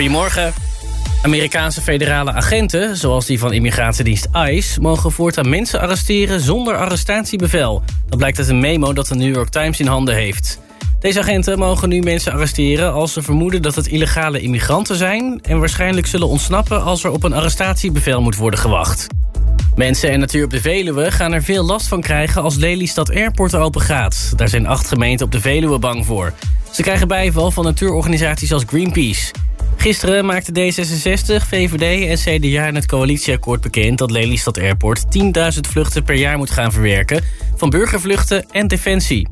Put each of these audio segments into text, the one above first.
Goedemorgen. Amerikaanse federale agenten, zoals die van immigratiedienst ICE... mogen voortaan mensen arresteren zonder arrestatiebevel. Dat blijkt uit een memo dat de New York Times in handen heeft. Deze agenten mogen nu mensen arresteren als ze vermoeden dat het illegale immigranten zijn... en waarschijnlijk zullen ontsnappen als er op een arrestatiebevel moet worden gewacht. Mensen en natuur op de Veluwe gaan er veel last van krijgen als Lelystad Airport open gaat. Daar zijn acht gemeenten op de Veluwe bang voor. Ze krijgen bijval van natuurorganisaties als Greenpeace. Gisteren maakte D66, VVD en CDA in het coalitieakkoord bekend... dat Lelystad Airport 10.000 vluchten per jaar moet gaan verwerken... van burgervluchten en defensie.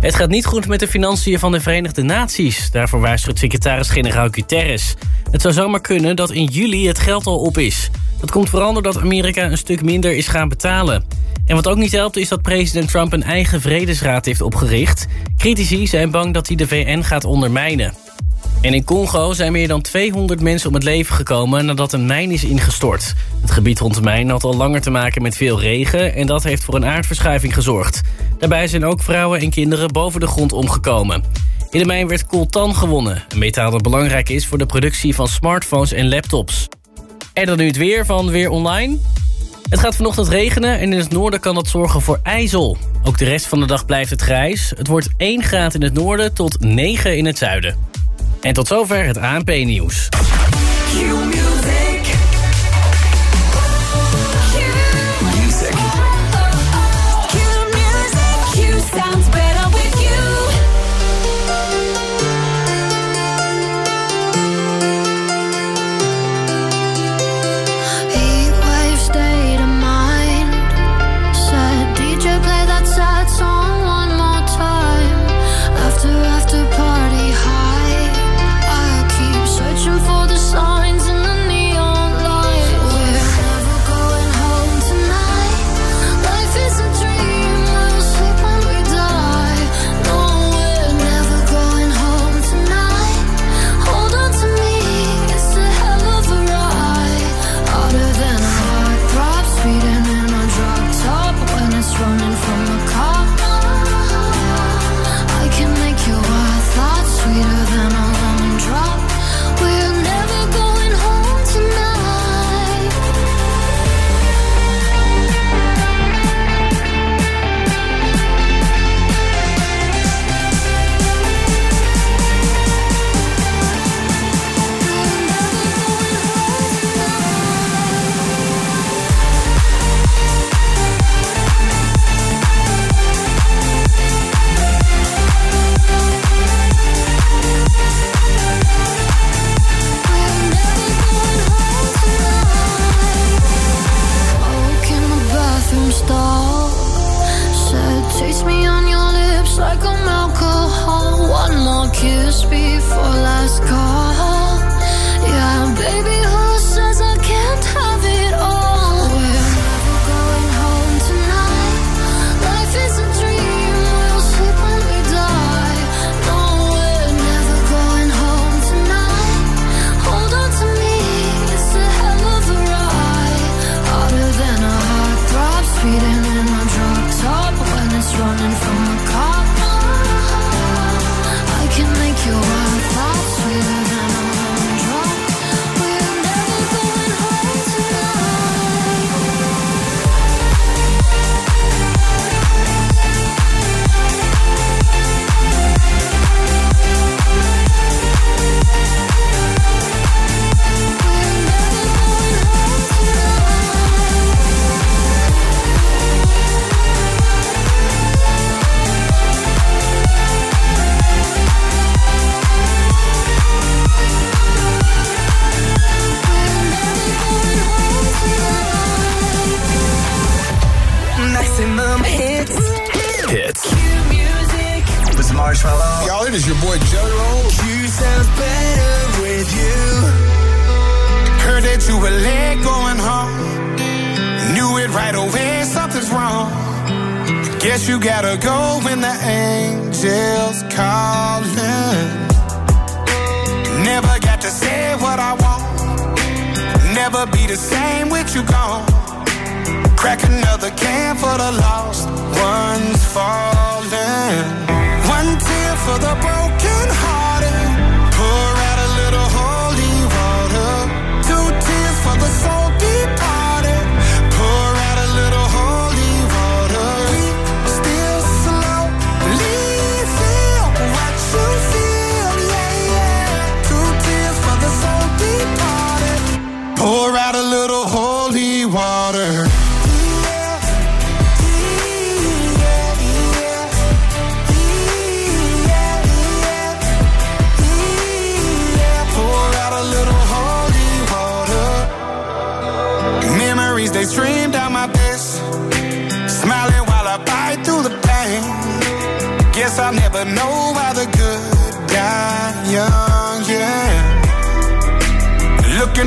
Het gaat niet goed met de financiën van de Verenigde Naties. Daarvoor waarschuwt secretaris-generaal Guterres. Het zou zomaar kunnen dat in juli het geld al op is. Dat komt vooral doordat Amerika een stuk minder is gaan betalen. En wat ook niet helpt is dat president Trump een eigen vredesraad heeft opgericht. Critici zijn bang dat hij de VN gaat ondermijnen. En in Congo zijn meer dan 200 mensen om het leven gekomen nadat een mijn is ingestort. Het gebied rond de mijn had al langer te maken met veel regen en dat heeft voor een aardverschuiving gezorgd. Daarbij zijn ook vrouwen en kinderen boven de grond omgekomen. In de mijn werd coltan gewonnen, een metaal dat belangrijk is voor de productie van smartphones en laptops. En dan nu het weer van Weer Online. Het gaat vanochtend regenen en in het noorden kan dat zorgen voor ijzel. Ook de rest van de dag blijft het grijs. Het wordt 1 graad in het noorden tot 9 in het zuiden. En tot zover het ANP-nieuws.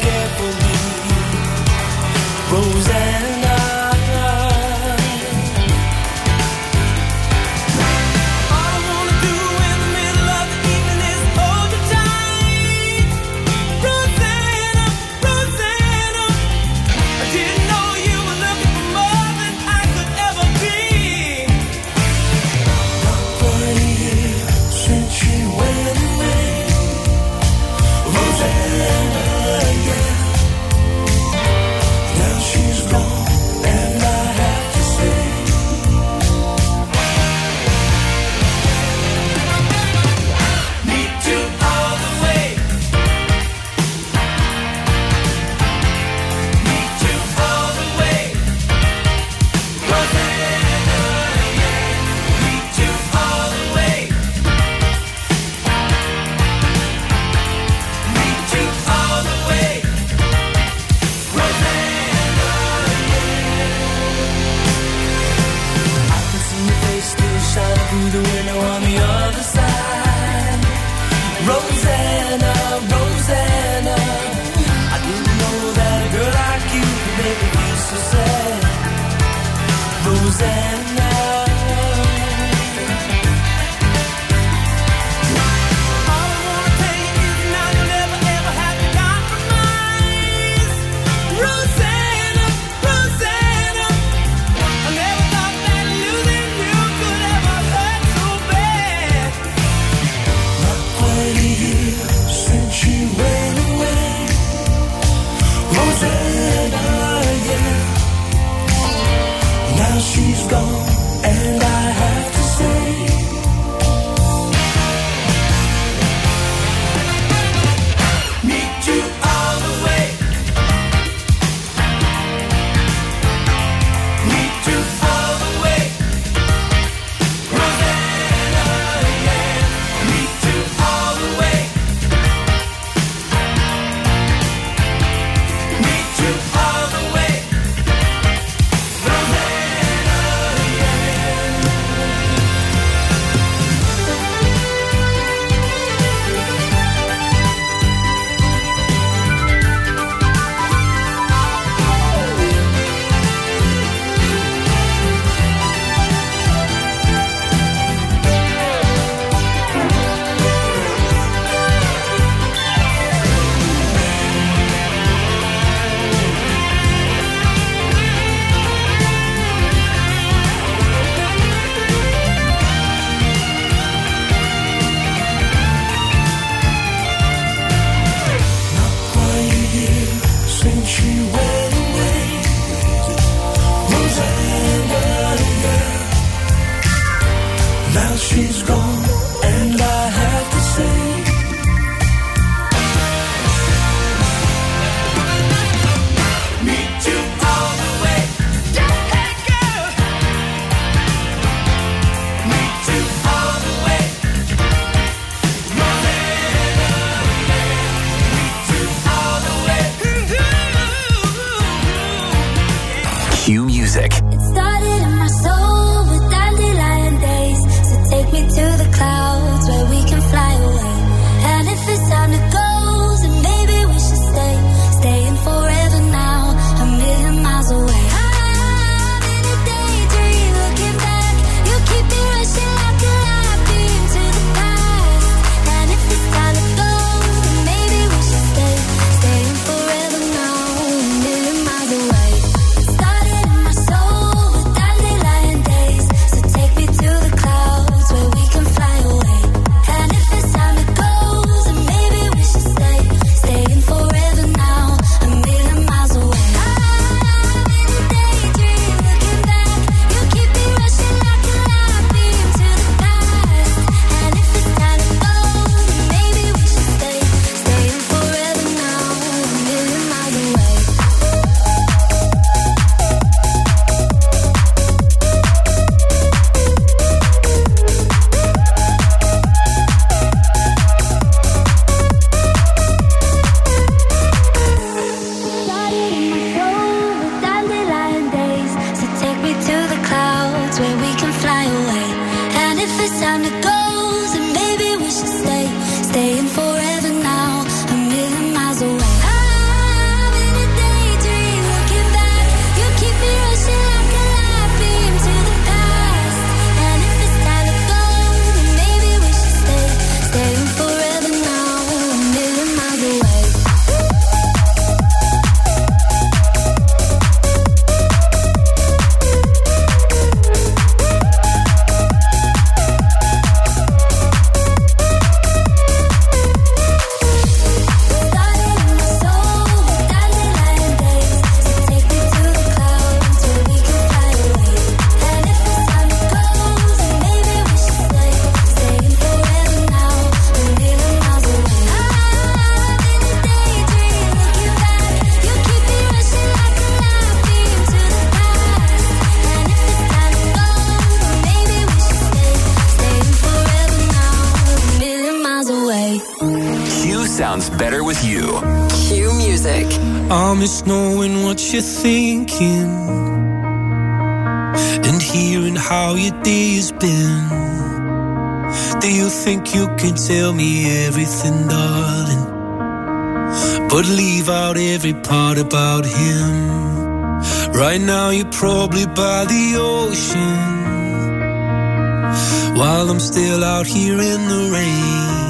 careful. sounds better with you. Qmusic. I miss knowing what you're thinking and hearing how your day has been. Do you think you can tell me everything, darling? But leave out every part about him. Right now, you're probably by the ocean while I'm still out here in the rain.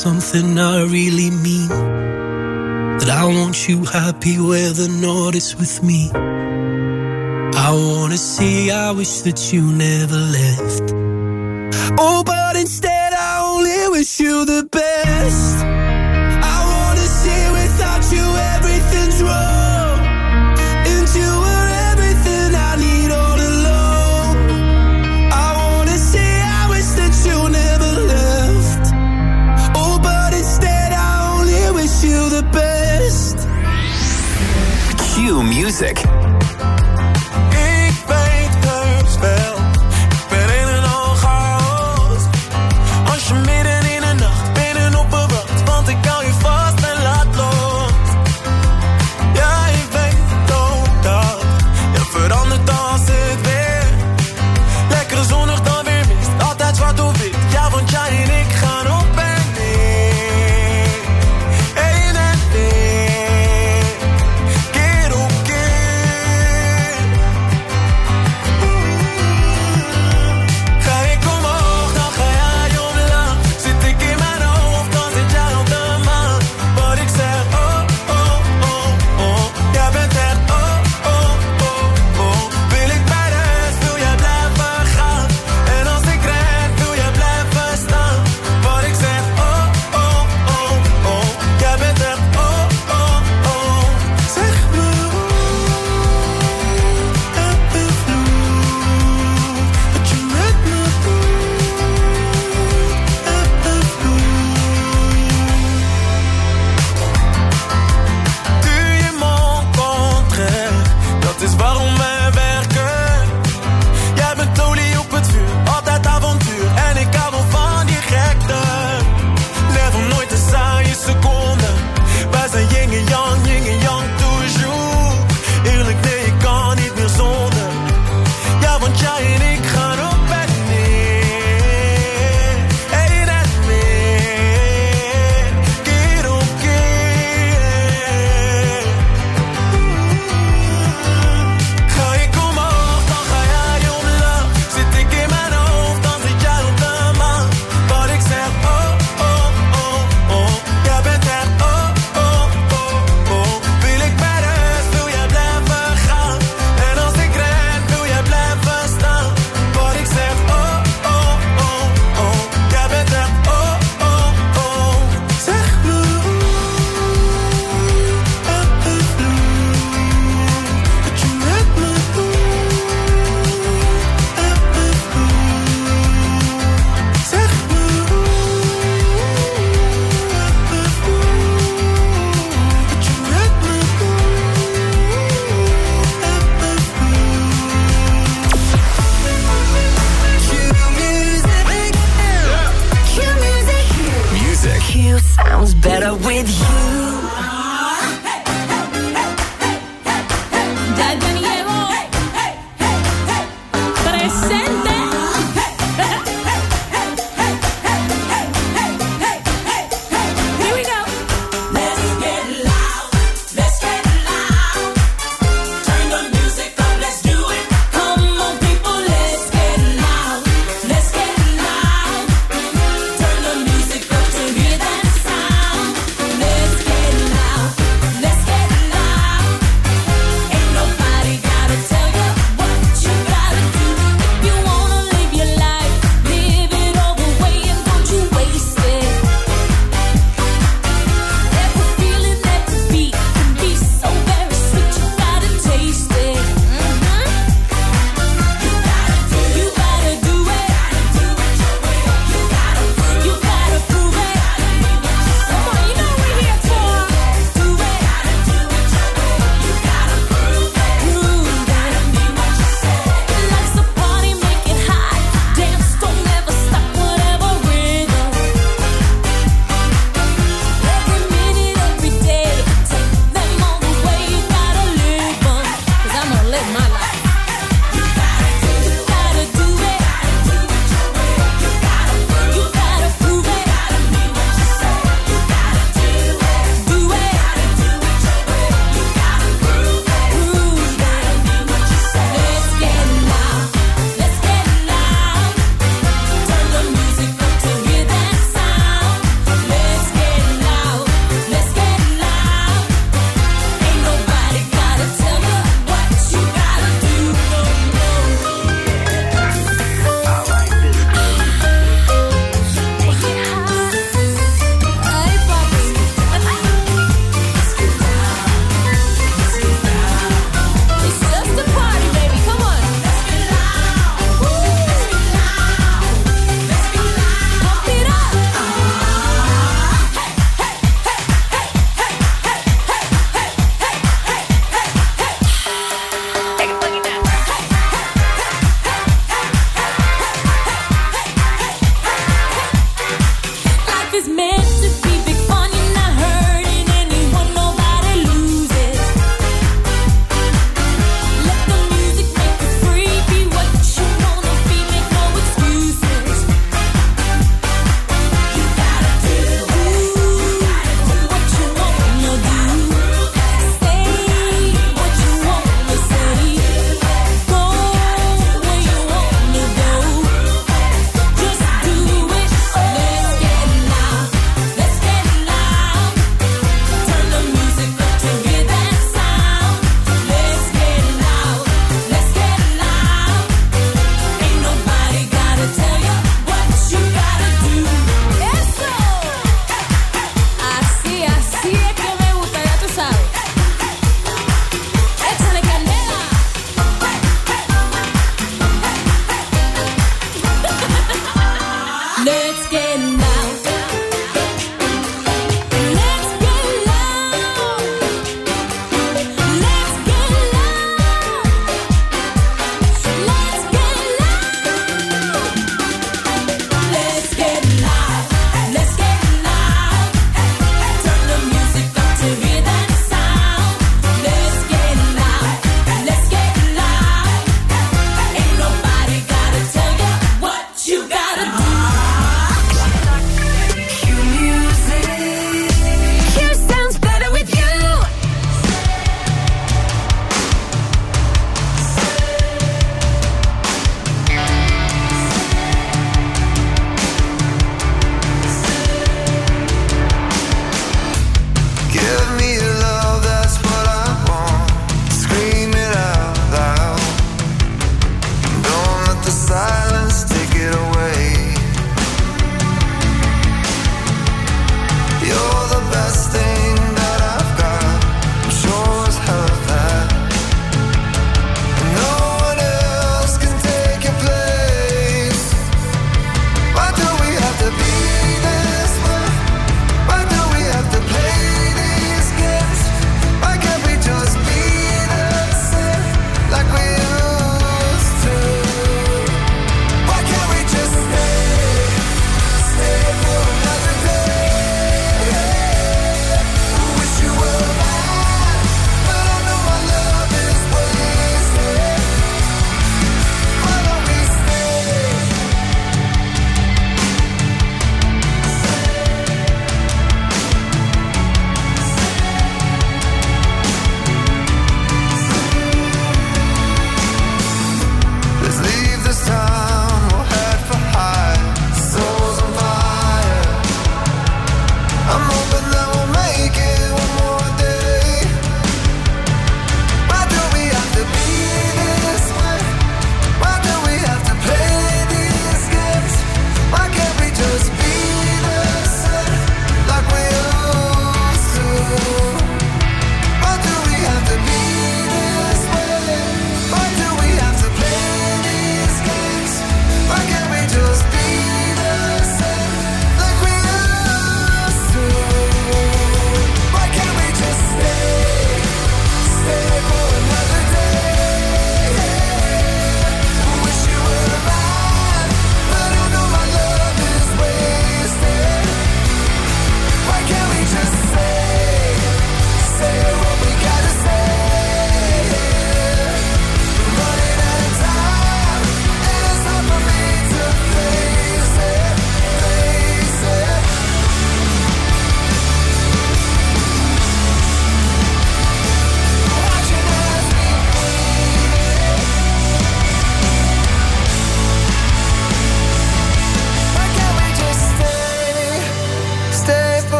something I really mean. That I want you happy where the north is with me. I wanna see. I wish that you never left.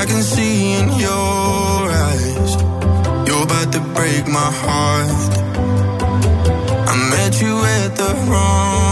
I can see in your eyes. You're about to break my heart. I met you at the wrong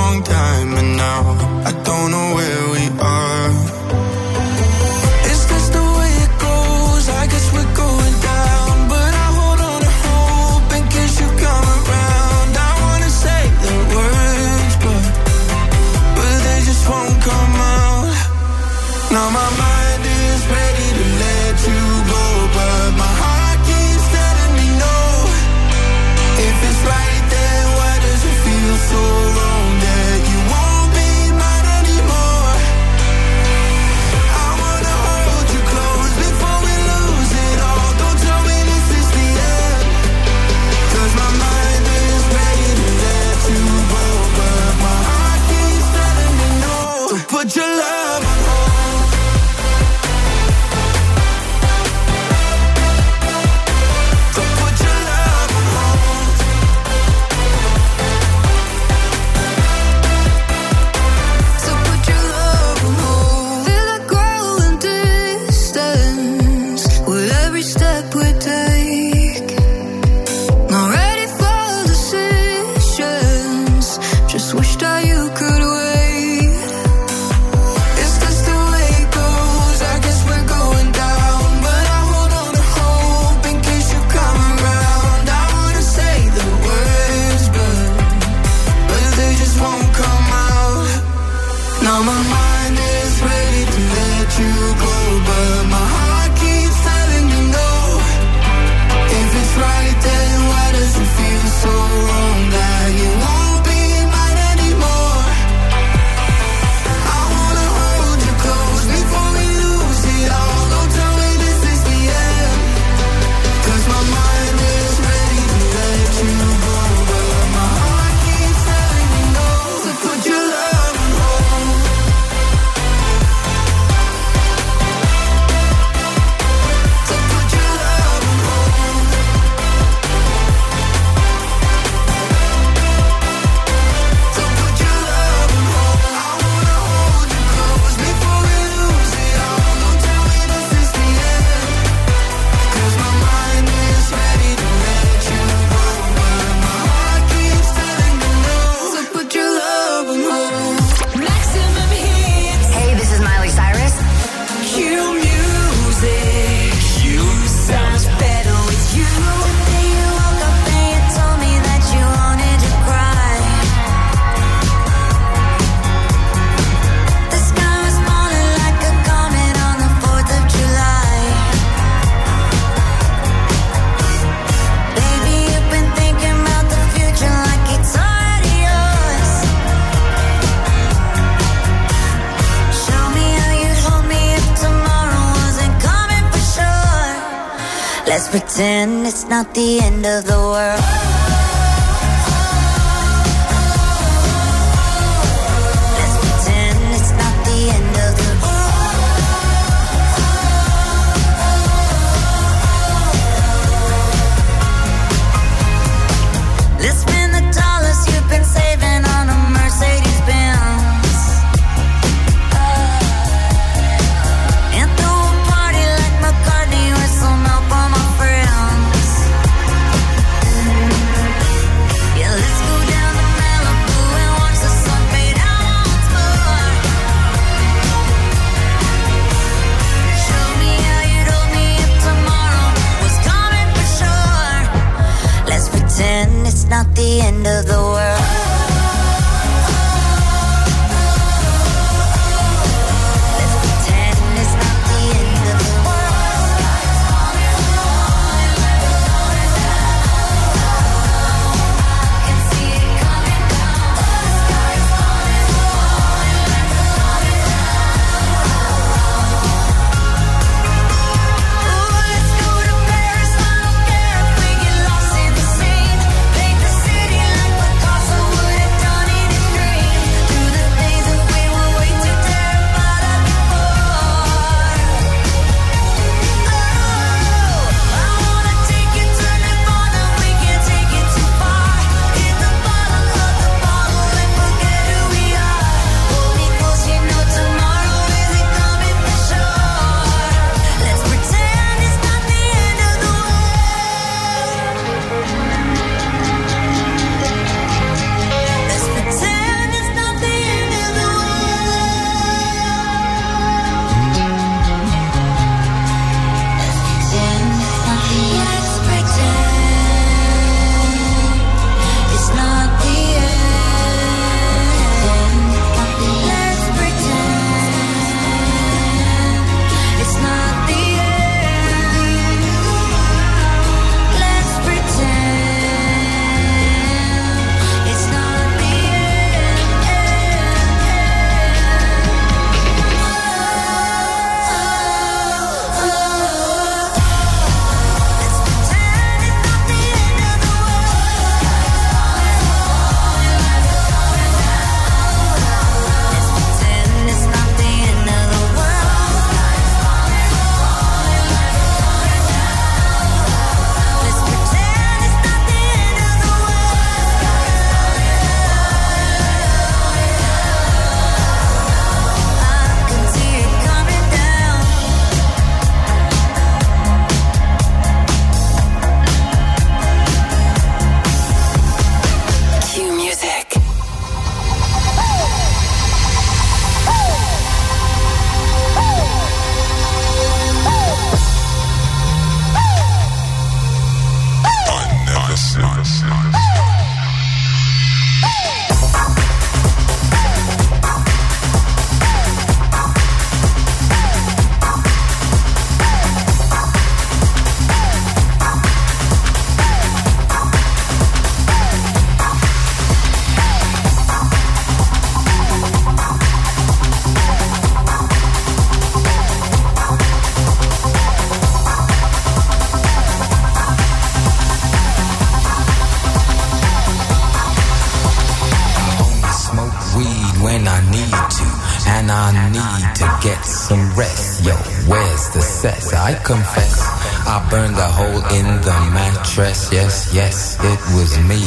me.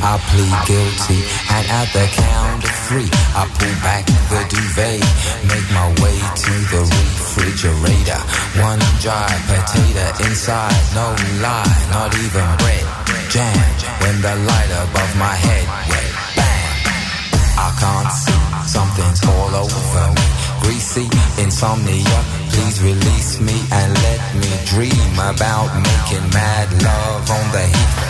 I plead guilty, and at the count of three, I pull back the duvet, make my way to the refrigerator. One dry potato inside, no lie, not even bread. Jam when the light above my head went bang. I can't see, something's all over me. Greasy insomnia, please release me and let me dream about making mad love on the heat.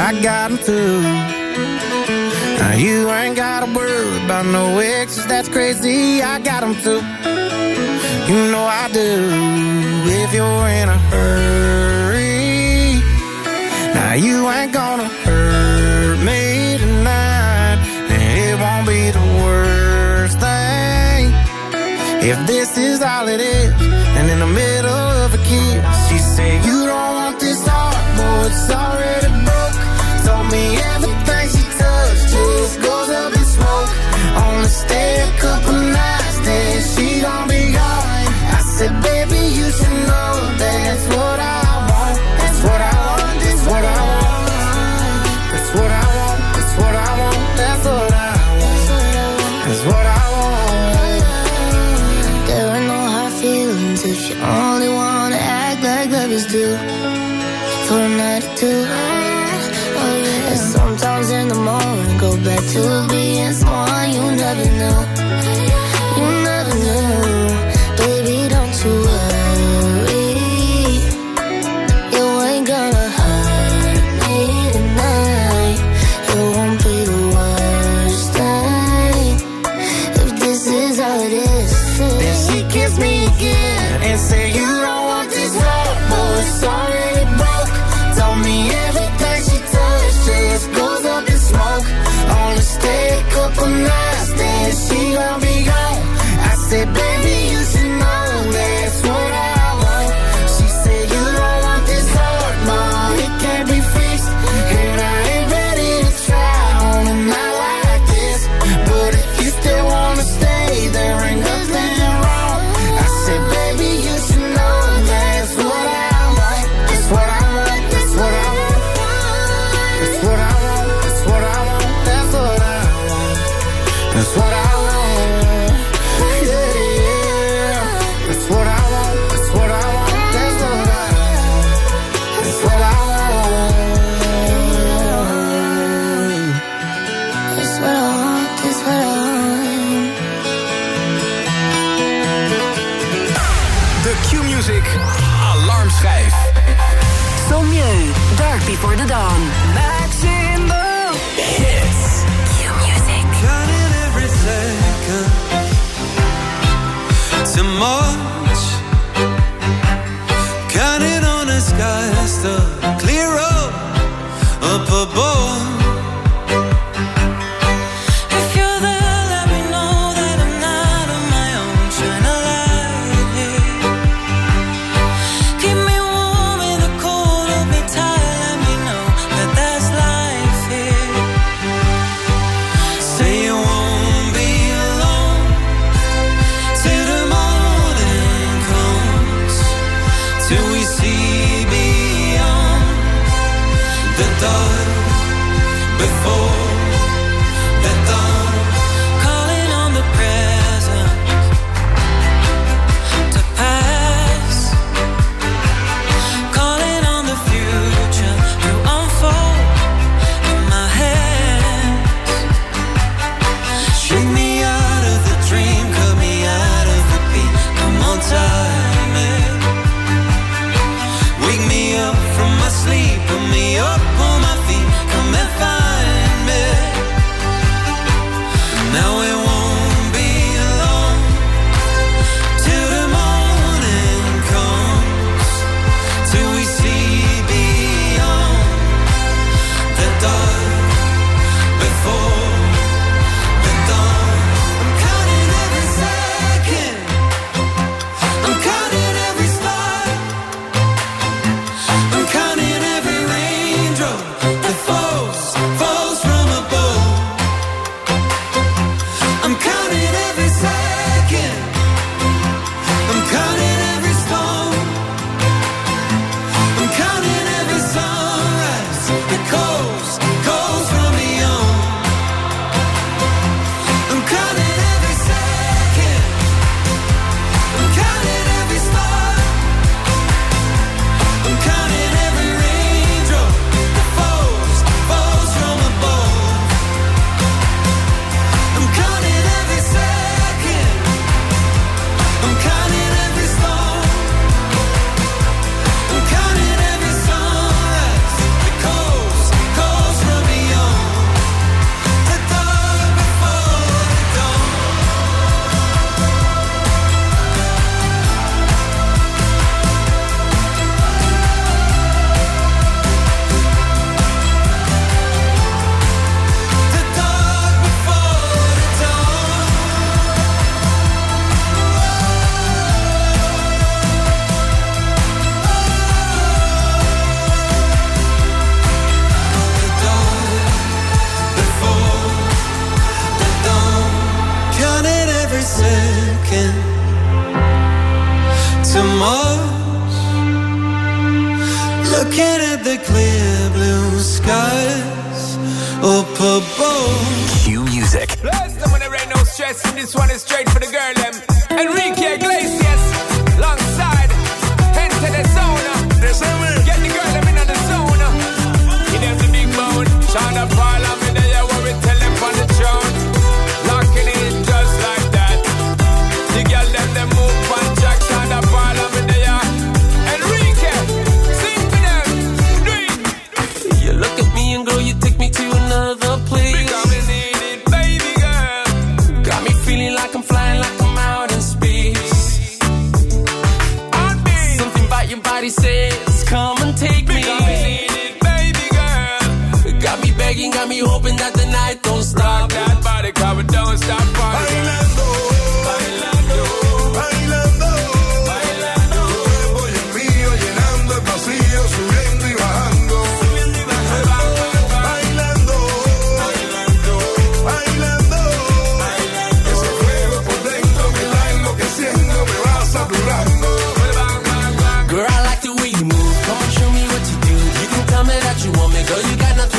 I got them too. Now you ain't got to worry about no exes, that's crazy. I got them too. You know I do. If you're in a hurry, now you ain't gonna hurt me tonight. And it won't be the worst thing if this is all it is. And in the middle of a kiss, she said, You don't want this hard, boy, sorry me everything she touched just goes up in smoke. Only stay a couple nights, then she gon' before that.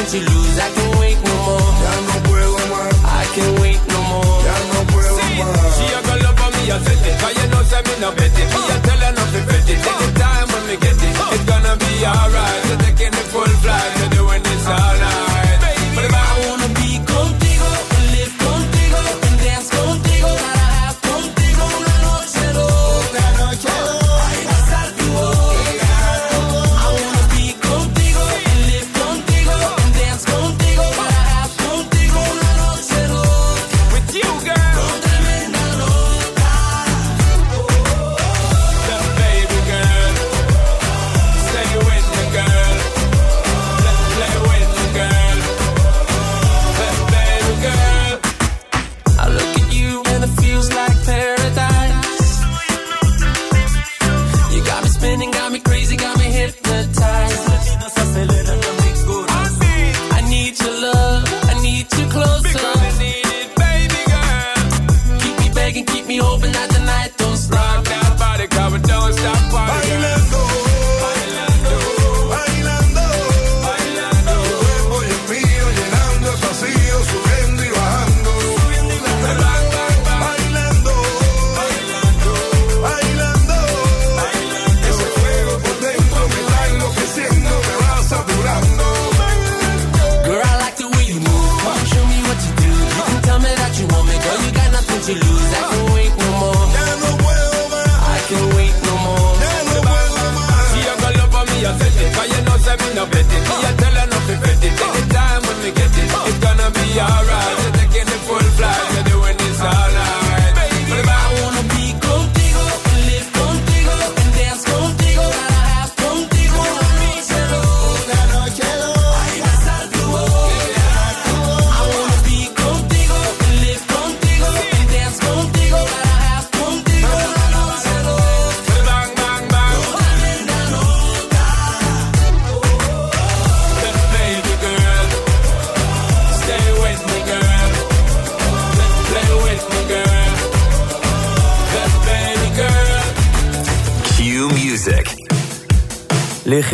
She lose, I can wait no more. Ya no puedo más. I can wait no more. Ya no puedo más. She a go love for me, I said it. You know, me no bet. Uh.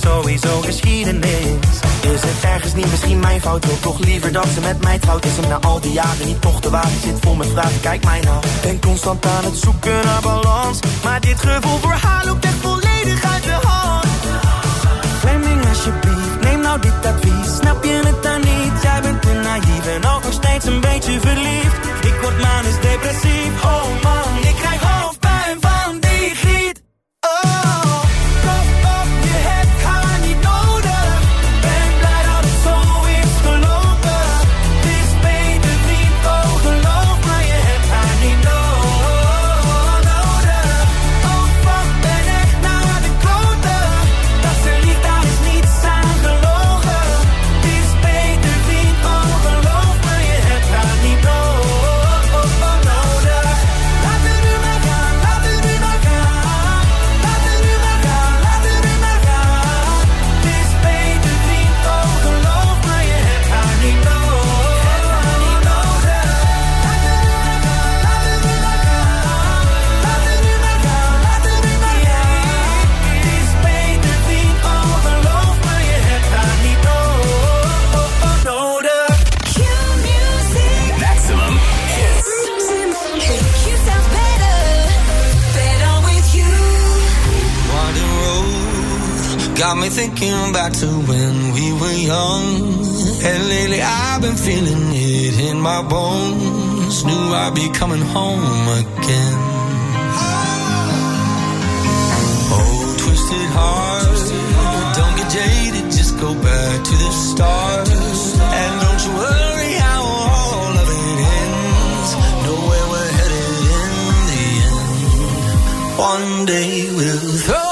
sowieso geschiedenis. Is het ergens niet misschien mijn fout? Wil toch liever dat ze met mij trouwt? Is hem na al die jaren niet toch de waarde? Zit vol met vragen, kijk mij nou. Ben constant aan het zoeken naar balans. Maar dit gevoel voor haar loopt echt volledig uit de hand. Fleming alsjeblieft, neem nou dit advies Snap je het dan niet? Jij bent te naïef en ook nog steeds een beetje verliefd Ik word manisch depressief, oh man Ik krijg hoofdpijn van die got me thinking back to when we were young. And lately I've been feeling it in my bones. Knew I'd be coming home again. Oh, twisted heart, don't get jaded, just go back to the start. And don't you worry how all of it ends. Know where we're headed in the end. One day we'll throw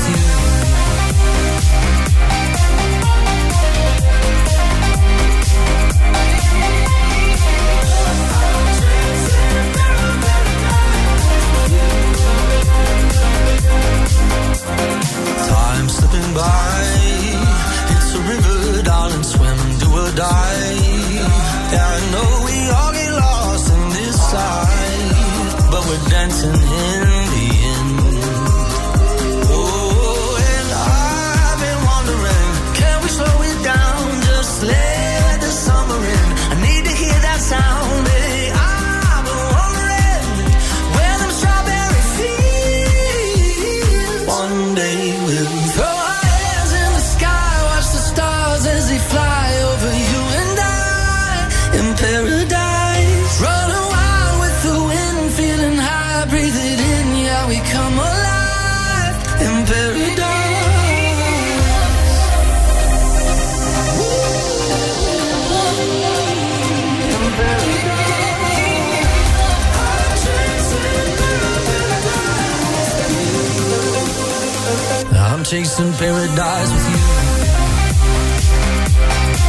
paradise with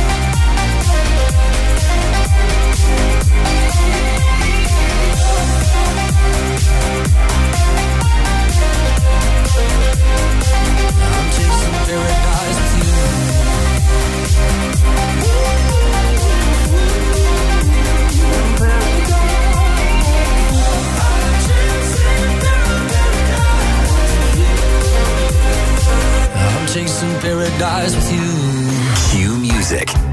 you. Chasing paradise with you. Qmusic.